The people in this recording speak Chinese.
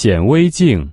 显微镜。